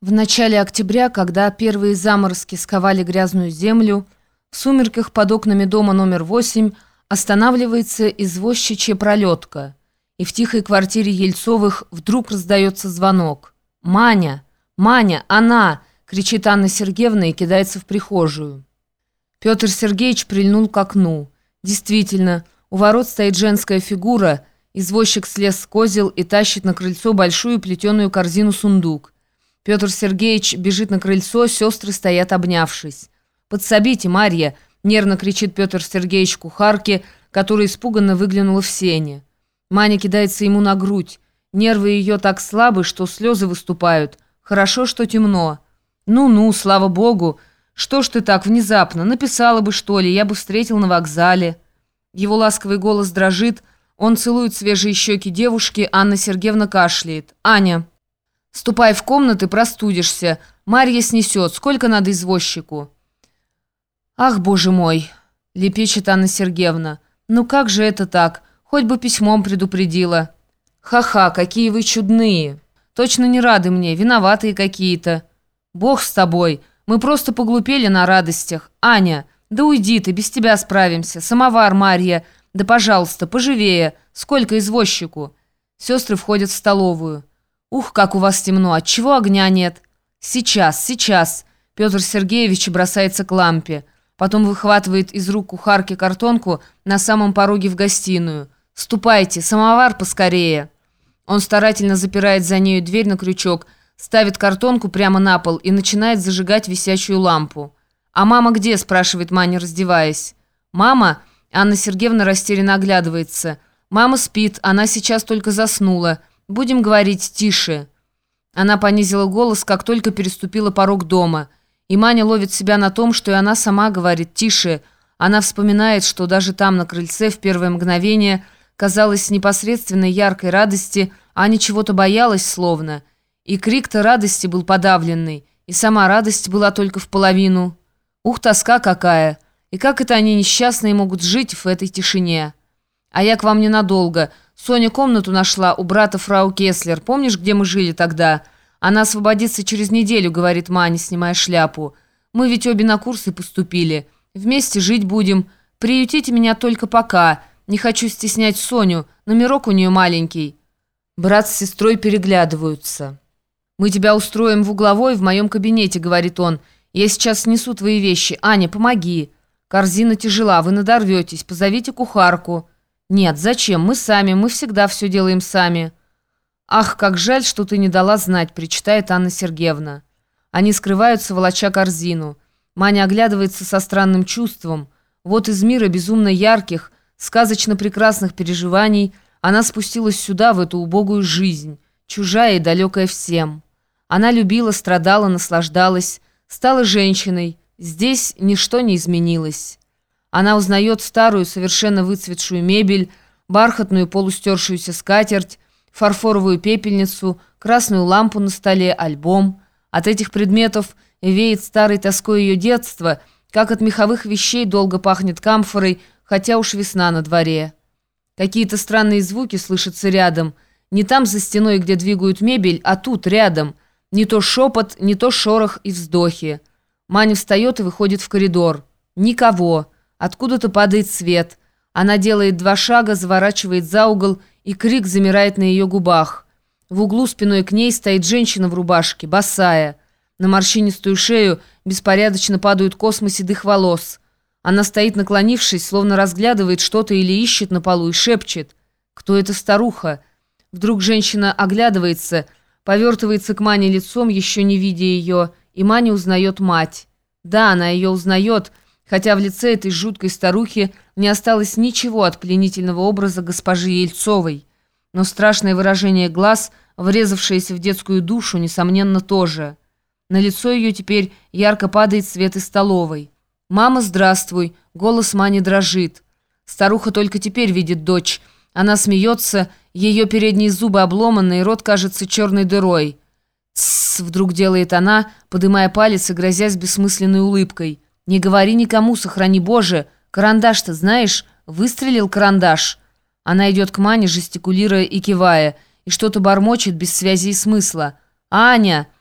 В начале октября, когда первые заморозки сковали грязную землю, в сумерках под окнами дома номер 8 останавливается извозчичья пролетка, и в тихой квартире Ельцовых вдруг раздается звонок. «Маня! Маня! Она!» — кричит Анна Сергеевна и кидается в прихожую. Петр Сергеевич прильнул к окну. Действительно, у ворот стоит женская фигура, извозчик слез с козел и тащит на крыльцо большую плетеную корзину-сундук — Петр Сергеевич бежит на крыльцо, сестры стоят обнявшись. «Подсобите, Марья!» — нервно кричит Петр Сергеевич кухарке, которая испуганно выглянула в сене. Маня кидается ему на грудь. Нервы ее так слабы, что слезы выступают. Хорошо, что темно. «Ну-ну, слава богу! Что ж ты так внезапно? Написала бы, что ли, я бы встретил на вокзале». Его ласковый голос дрожит, он целует свежие щеки девушки, Анна Сергеевна кашляет. «Аня!» Ступай в комнаты, простудишься. Марья снесет. Сколько надо извозчику?» «Ах, боже мой!» — лепечет Анна Сергеевна. «Ну как же это так? Хоть бы письмом предупредила». «Ха-ха, какие вы чудные! Точно не рады мне, виноватые какие-то». «Бог с тобой, мы просто поглупели на радостях. Аня, да уйди ты, без тебя справимся. Самовар, Марья, да пожалуйста, поживее. Сколько извозчику?» Сестры входят в столовую. «Ух, как у вас темно! Отчего огня нет?» «Сейчас, сейчас!» Петр Сергеевич бросается к лампе. Потом выхватывает из рук кухарки картонку на самом пороге в гостиную. «Ступайте, самовар поскорее!» Он старательно запирает за нею дверь на крючок, ставит картонку прямо на пол и начинает зажигать висящую лампу. «А мама где?» – спрашивает Маня, раздеваясь. «Мама?» – Анна Сергеевна растерянно оглядывается. «Мама спит, она сейчас только заснула». «Будем говорить тише». Она понизила голос, как только переступила порог дома. И Маня ловит себя на том, что и она сама говорит «тише». Она вспоминает, что даже там, на крыльце, в первое мгновение, казалось непосредственной яркой радости, Аня чего-то боялась словно. И крик-то радости был подавленный, и сама радость была только в половину. Ух, тоска какая! И как это они несчастные могут жить в этой тишине? А я к вам ненадолго – Соня комнату нашла у брата фрау Кеслер. Помнишь, где мы жили тогда? Она освободится через неделю, говорит Маня, снимая шляпу. Мы ведь обе на курсы поступили. Вместе жить будем. Приютите меня только пока. Не хочу стеснять Соню. Номерок у нее маленький. Брат с сестрой переглядываются. «Мы тебя устроим в угловой в моем кабинете», — говорит он. «Я сейчас снесу твои вещи. Аня, помоги. Корзина тяжела, вы надорветесь. Позовите кухарку». «Нет, зачем? Мы сами, мы всегда все делаем сами». «Ах, как жаль, что ты не дала знать», — причитает Анна Сергеевна. Они скрываются, волоча корзину. Маня оглядывается со странным чувством. Вот из мира безумно ярких, сказочно прекрасных переживаний она спустилась сюда, в эту убогую жизнь, чужая и далекая всем. Она любила, страдала, наслаждалась, стала женщиной. Здесь ничто не изменилось. Она узнает старую, совершенно выцветшую мебель, бархатную полустершуюся скатерть, фарфоровую пепельницу, красную лампу на столе, альбом. От этих предметов веет старой тоской ее детства, как от меховых вещей долго пахнет камфорой, хотя уж весна на дворе. Какие-то странные звуки слышатся рядом, не там за стеной, где двигают мебель, а тут, рядом. Не то шепот, не то шорох и вздохи. Маня встает и выходит в коридор. Никого. Откуда-то падает свет. Она делает два шага, заворачивает за угол, и крик замирает на ее губах. В углу спиной к ней стоит женщина в рубашке, босая. На морщинистую шею беспорядочно падают космы седых волос. Она стоит наклонившись, словно разглядывает что-то или ищет на полу и шепчет. «Кто эта старуха?» Вдруг женщина оглядывается, повертывается к Мане лицом, еще не видя ее, и Маня узнает мать. Да, она ее узнает, — хотя в лице этой жуткой старухи не осталось ничего от пленительного образа госпожи Ельцовой. Но страшное выражение глаз, врезавшееся в детскую душу, несомненно, тоже. На лицо ее теперь ярко падает свет из столовой. «Мама, здравствуй!» Голос Мани дрожит. Старуха только теперь видит дочь. Она смеется, ее передние зубы обломаны, и рот кажется черной дырой. «Тссс!» — вдруг делает она, подымая палец и грозясь бессмысленной улыбкой. «Не говори никому, сохрани Боже! Карандаш-то знаешь? Выстрелил карандаш!» Она идет к Мане, жестикулируя и кивая, и что-то бормочет без связи и смысла. «Аня!»